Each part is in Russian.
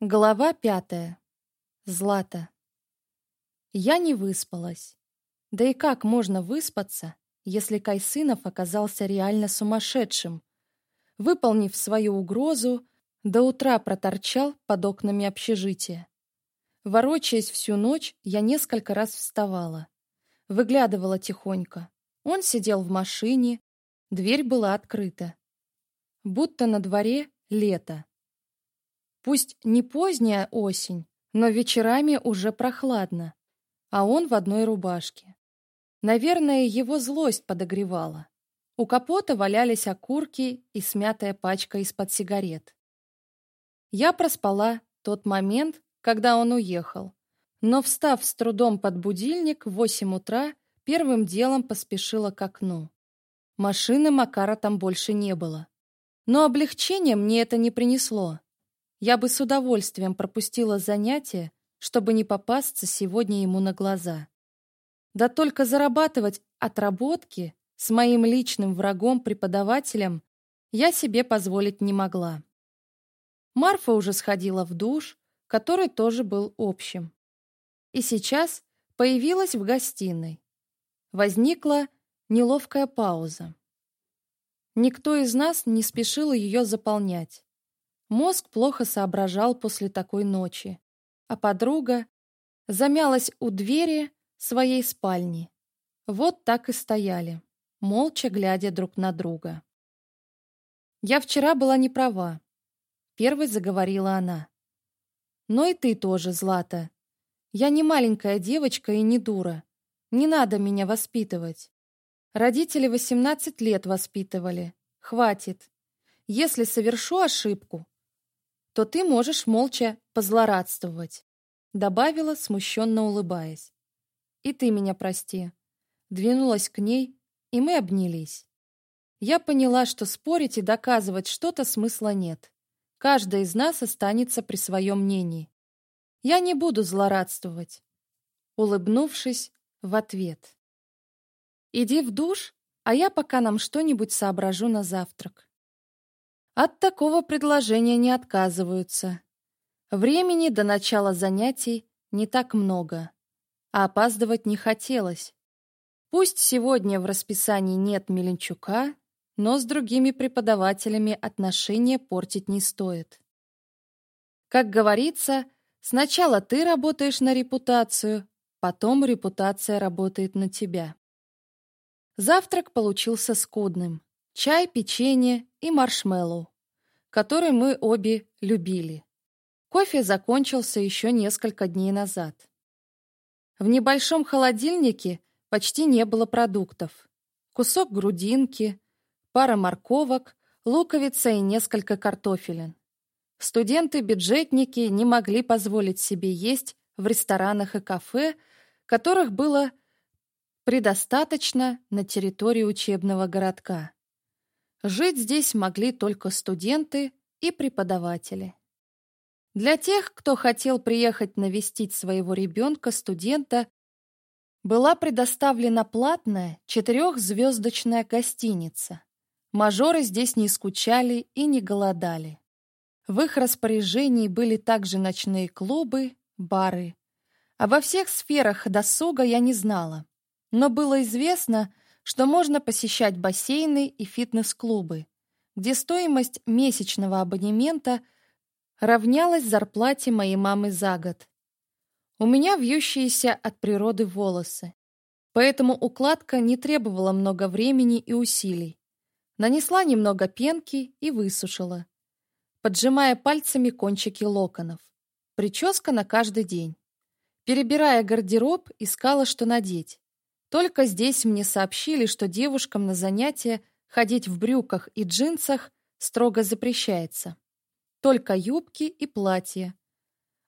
Глава пятая. Злата. Я не выспалась. Да и как можно выспаться, если Кайсынов оказался реально сумасшедшим? Выполнив свою угрозу, до утра проторчал под окнами общежития. Ворочаясь всю ночь, я несколько раз вставала. Выглядывала тихонько. Он сидел в машине, дверь была открыта. Будто на дворе лето. Пусть не поздняя осень, но вечерами уже прохладно, а он в одной рубашке. Наверное, его злость подогревала. У капота валялись окурки и смятая пачка из-под сигарет. Я проспала тот момент, когда он уехал, но, встав с трудом под будильник в восемь утра, первым делом поспешила к окну. Машины Макара там больше не было. Но облегчение мне это не принесло. Я бы с удовольствием пропустила занятие, чтобы не попасться сегодня ему на глаза. Да только зарабатывать отработки с моим личным врагом-преподавателем я себе позволить не могла. Марфа уже сходила в душ, который тоже был общим. И сейчас появилась в гостиной. Возникла неловкая пауза. Никто из нас не спешил ее заполнять. Мозг плохо соображал после такой ночи, а подруга замялась у двери своей спальни. Вот так и стояли, молча глядя друг на друга. «Я вчера была не права», — первой заговорила она. «Но и ты тоже, Злата. Я не маленькая девочка и не дура. Не надо меня воспитывать. Родители 18 лет воспитывали. Хватит. Если совершу ошибку, то ты можешь молча позлорадствовать», — добавила, смущенно улыбаясь. «И ты меня прости». Двинулась к ней, и мы обнялись. Я поняла, что спорить и доказывать что-то смысла нет. Каждая из нас останется при своем мнении. Я не буду злорадствовать. Улыбнувшись, в ответ. «Иди в душ, а я пока нам что-нибудь соображу на завтрак». От такого предложения не отказываются. Времени до начала занятий не так много, а опаздывать не хотелось. Пусть сегодня в расписании нет Меленчука, но с другими преподавателями отношения портить не стоит. Как говорится, сначала ты работаешь на репутацию, потом репутация работает на тебя. Завтрак получился скудным чай, печенье и маршмеллоу, который мы обе любили. Кофе закончился еще несколько дней назад. В небольшом холодильнике почти не было продуктов. Кусок грудинки, пара морковок, луковица и несколько картофелин. Студенты-бюджетники не могли позволить себе есть в ресторанах и кафе, которых было предостаточно на территории учебного городка. Жить здесь могли только студенты и преподаватели. Для тех, кто хотел приехать навестить своего ребенка-студента, была предоставлена платная четырехзвездочная гостиница. Мажоры здесь не скучали и не голодали. В их распоряжении были также ночные клубы, бары. А во всех сферах досуга я не знала. Но было известно, что что можно посещать бассейны и фитнес-клубы, где стоимость месячного абонемента равнялась зарплате моей мамы за год. У меня вьющиеся от природы волосы, поэтому укладка не требовала много времени и усилий. Нанесла немного пенки и высушила, поджимая пальцами кончики локонов. Прическа на каждый день. Перебирая гардероб, искала, что надеть. Только здесь мне сообщили, что девушкам на занятия ходить в брюках и джинсах строго запрещается. Только юбки и платья.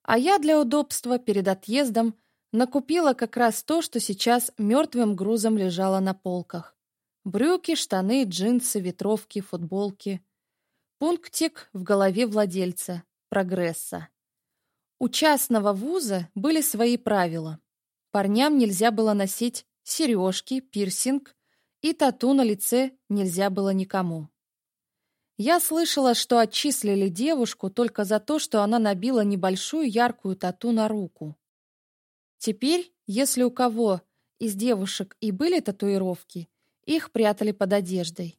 А я для удобства перед отъездом накупила как раз то, что сейчас мертвым грузом лежало на полках. Брюки, штаны, джинсы, ветровки, футболки. Пунктик в голове владельца. Прогресса. У частного вуза были свои правила. Парням нельзя было носить сережки, пирсинг и тату на лице нельзя было никому. Я слышала, что отчислили девушку только за то, что она набила небольшую яркую тату на руку. Теперь, если у кого из девушек и были татуировки, их прятали под одеждой.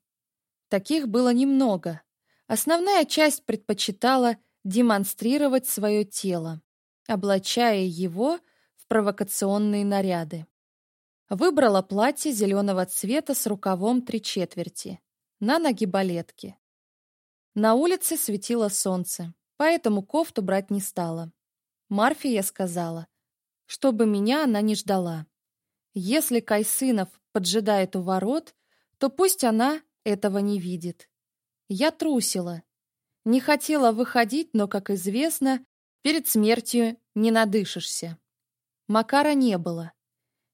Таких было немного. Основная часть предпочитала демонстрировать свое тело, облачая его в провокационные наряды. Выбрала платье зеленого цвета с рукавом три четверти. На ноги балетки. На улице светило солнце, поэтому кофту брать не стала. Марфия сказала, чтобы меня она не ждала. Если Кайсынов поджидает у ворот, то пусть она этого не видит. Я трусила. Не хотела выходить, но, как известно, перед смертью не надышишься. Макара не было.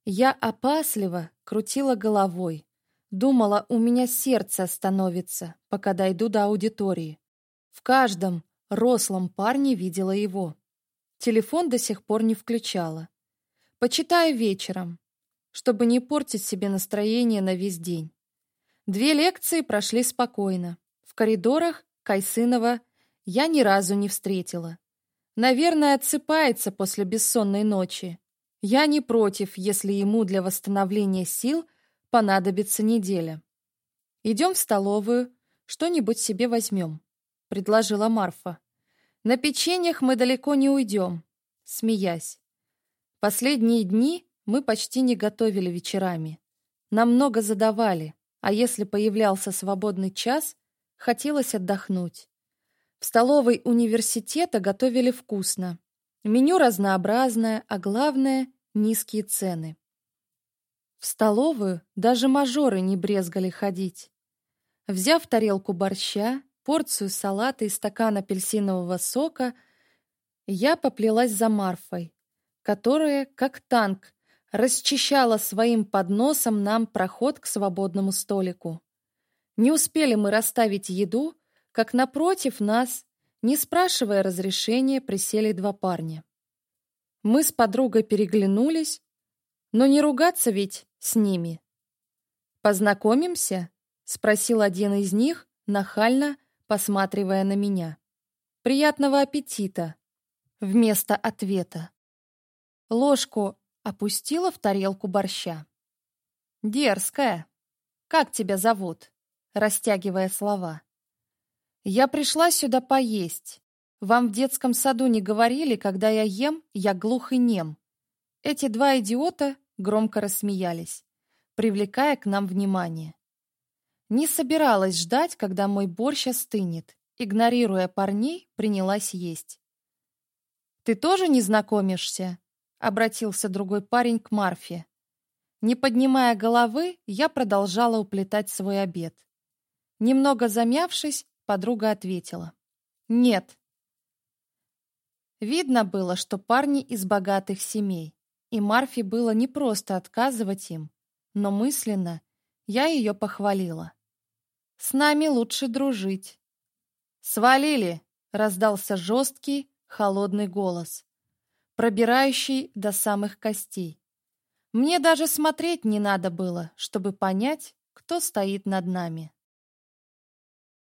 Я опасливо крутила головой. Думала, у меня сердце остановится, пока дойду до аудитории. В каждом рослом парне видела его. Телефон до сих пор не включала. Почитаю вечером, чтобы не портить себе настроение на весь день. Две лекции прошли спокойно. В коридорах Кайсынова я ни разу не встретила. Наверное, отсыпается после бессонной ночи. Я не против, если ему для восстановления сил понадобится неделя. Идем в столовую, что-нибудь себе возьмем, — предложила Марфа. На печеньях мы далеко не уйдем, — смеясь. Последние дни мы почти не готовили вечерами. Нам много задавали, а если появлялся свободный час, хотелось отдохнуть. В столовой университета готовили вкусно. Меню разнообразное, а главное – низкие цены. В столовую даже мажоры не брезгали ходить. Взяв тарелку борща, порцию салата и стакан апельсинового сока, я поплелась за Марфой, которая, как танк, расчищала своим подносом нам проход к свободному столику. Не успели мы расставить еду, как напротив нас не спрашивая разрешения, присели два парня. Мы с подругой переглянулись, но не ругаться ведь с ними. «Познакомимся?» — спросил один из них, нахально посматривая на меня. «Приятного аппетита!» Вместо ответа. Ложку опустила в тарелку борща. «Дерзкая! Как тебя зовут?» Растягивая слова. Я пришла сюда поесть. Вам в детском саду не говорили, когда я ем, я глух и нем. Эти два идиота громко рассмеялись, привлекая к нам внимание. Не собиралась ждать, когда мой борщ остынет. Игнорируя парней, принялась есть. «Ты тоже не знакомишься?» — обратился другой парень к Марфе. Не поднимая головы, я продолжала уплетать свой обед. Немного замявшись, Подруга ответила «Нет». Видно было, что парни из богатых семей, и Марфе было непросто отказывать им, но мысленно я ее похвалила. «С нами лучше дружить». «Свалили!» — раздался жесткий, холодный голос, пробирающий до самых костей. Мне даже смотреть не надо было, чтобы понять, кто стоит над нами.